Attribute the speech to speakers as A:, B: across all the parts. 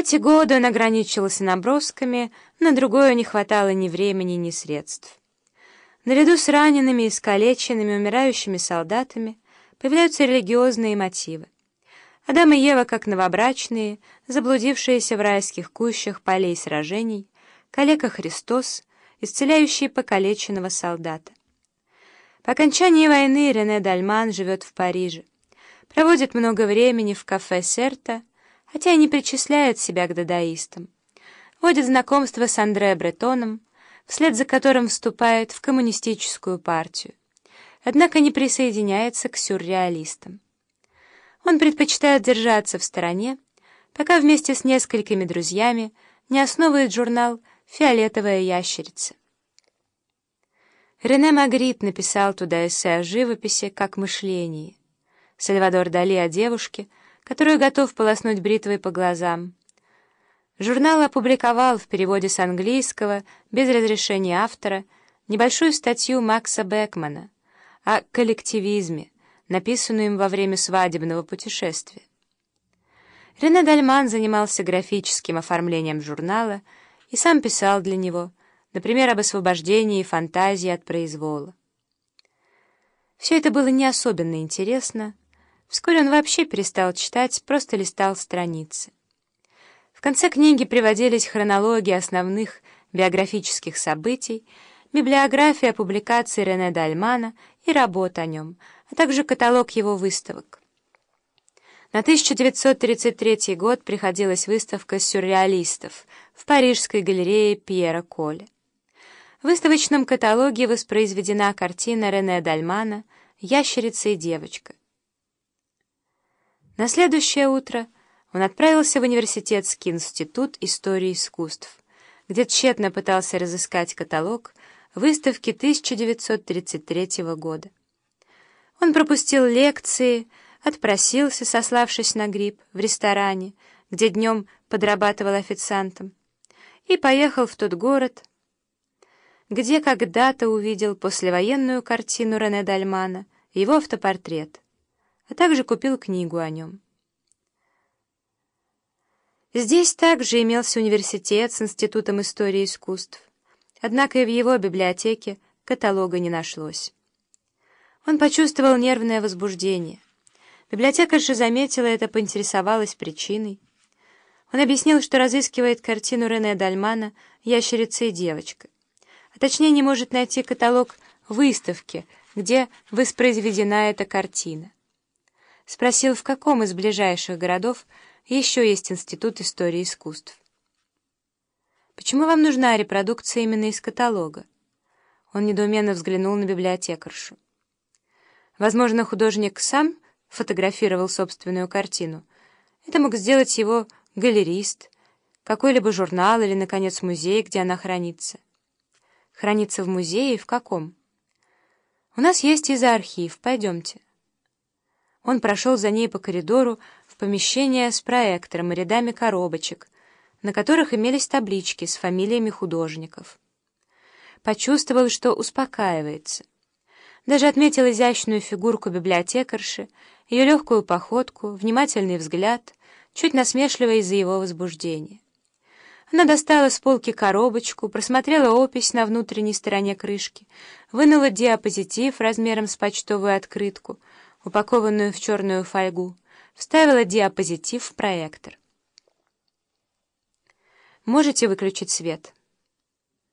A: эти годы он ограничивался набросками, на другое не хватало ни времени, ни средств. Наряду с ранеными, искалеченными, умирающими солдатами появляются религиозные мотивы. Адам и Ева, как новобрачные, заблудившиеся в райских кущах полей сражений, калека Христос, исцеляющий покалеченного солдата. По окончании войны Рене Дальман живет в Париже, проводит много времени в кафе «Серта», хотя и не причисляет себя к дадаистам. Водит знакомство с Андре Бретоном, вслед за которым вступает в коммунистическую партию, однако не присоединяется к сюрреалистам. Он предпочитает держаться в стороне, пока вместе с несколькими друзьями не основывает журнал «Фиолетовая ящерица». Рене Магрит написал туда эссе о живописи как мышлении. Сальвадор Дали о девушке — которую готов полоснуть бритвой по глазам. Журнал опубликовал в переводе с английского, без разрешения автора, небольшую статью Макса Бекмана о коллективизме, написанную им во время свадебного путешествия. Рене Дальман занимался графическим оформлением журнала и сам писал для него, например, об освобождении фантазии от произвола. Все это было не особенно интересно, Вскоре он вообще перестал читать, просто листал страницы. В конце книги приводились хронологии основных биографических событий, библиография публикаций Рене Дальмана и работ о нем, а также каталог его выставок. На 1933 год приходилась выставка сюрреалистов в Парижской галерее Пьера Коля. В выставочном каталоге воспроизведена картина Рене Дальмана «Ящерица и девочка». На следующее утро он отправился в Университетский институт истории искусств, где тщетно пытался разыскать каталог выставки 1933 года. Он пропустил лекции, отпросился, сославшись на грипп, в ресторане, где днем подрабатывал официантом, и поехал в тот город, где когда-то увидел послевоенную картину Рене Дальмана, его автопортрет — а также купил книгу о нем. Здесь также имелся университет с Институтом истории искусств, однако и в его библиотеке каталога не нашлось. Он почувствовал нервное возбуждение. Библиотекарша заметила это, поинтересовалась причиной. Он объяснил, что разыскивает картину Рене Дальмана «Ящерица и девочка», а точнее не может найти каталог выставки, где воспроизведена эта картина. Спросил, в каком из ближайших городов еще есть Институт истории искусств. «Почему вам нужна репродукция именно из каталога?» Он недоуменно взглянул на библиотекаршу. Возможно, художник сам фотографировал собственную картину. Это мог сделать его галерист, какой-либо журнал или, наконец, музей, где она хранится. Хранится в музее? В каком? У нас есть изоархив, пойдемте. Он прошел за ней по коридору в помещение с проектором и рядами коробочек, на которых имелись таблички с фамилиями художников. Почувствовал, что успокаивается. Даже отметил изящную фигурку библиотекарши, ее легкую походку, внимательный взгляд, чуть насмешливо из-за его возбуждения. Она достала с полки коробочку, просмотрела опись на внутренней стороне крышки, вынула диапозитив размером с почтовую открытку — упакованную в черную фольгу, вставила диапозитив в проектор. «Можете выключить свет?»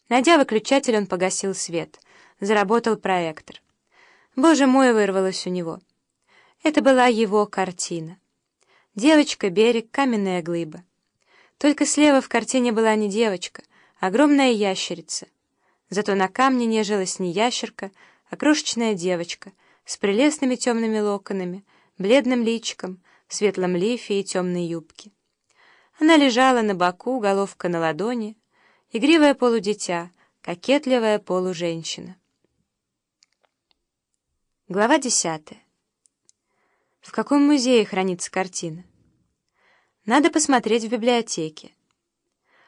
A: Найдя выключатель, он погасил свет. Заработал проектор. «Боже мой!» — вырвалось у него. Это была его картина. Девочка, берег, каменная глыба. Только слева в картине была не девочка, а огромная ящерица. Зато на камне нежилась не ящерка, а крошечная девочка — с прелестными темными локонами, бледным личиком, светлом лифе и темной юбке. Она лежала на боку, головка на ладони, игривое полудитя, кокетливая полуженщина. Глава десятая. В каком музее хранится картина? Надо посмотреть в библиотеке.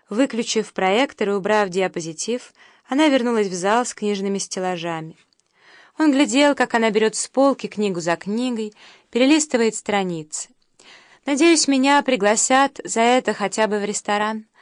A: Выключив проектор и убрав диапозитив, она вернулась в зал с книжными стеллажами. Он глядел, как она берет с полки книгу за книгой, перелистывает страницы. Надеюсь, меня пригласят за это хотя бы в ресторан.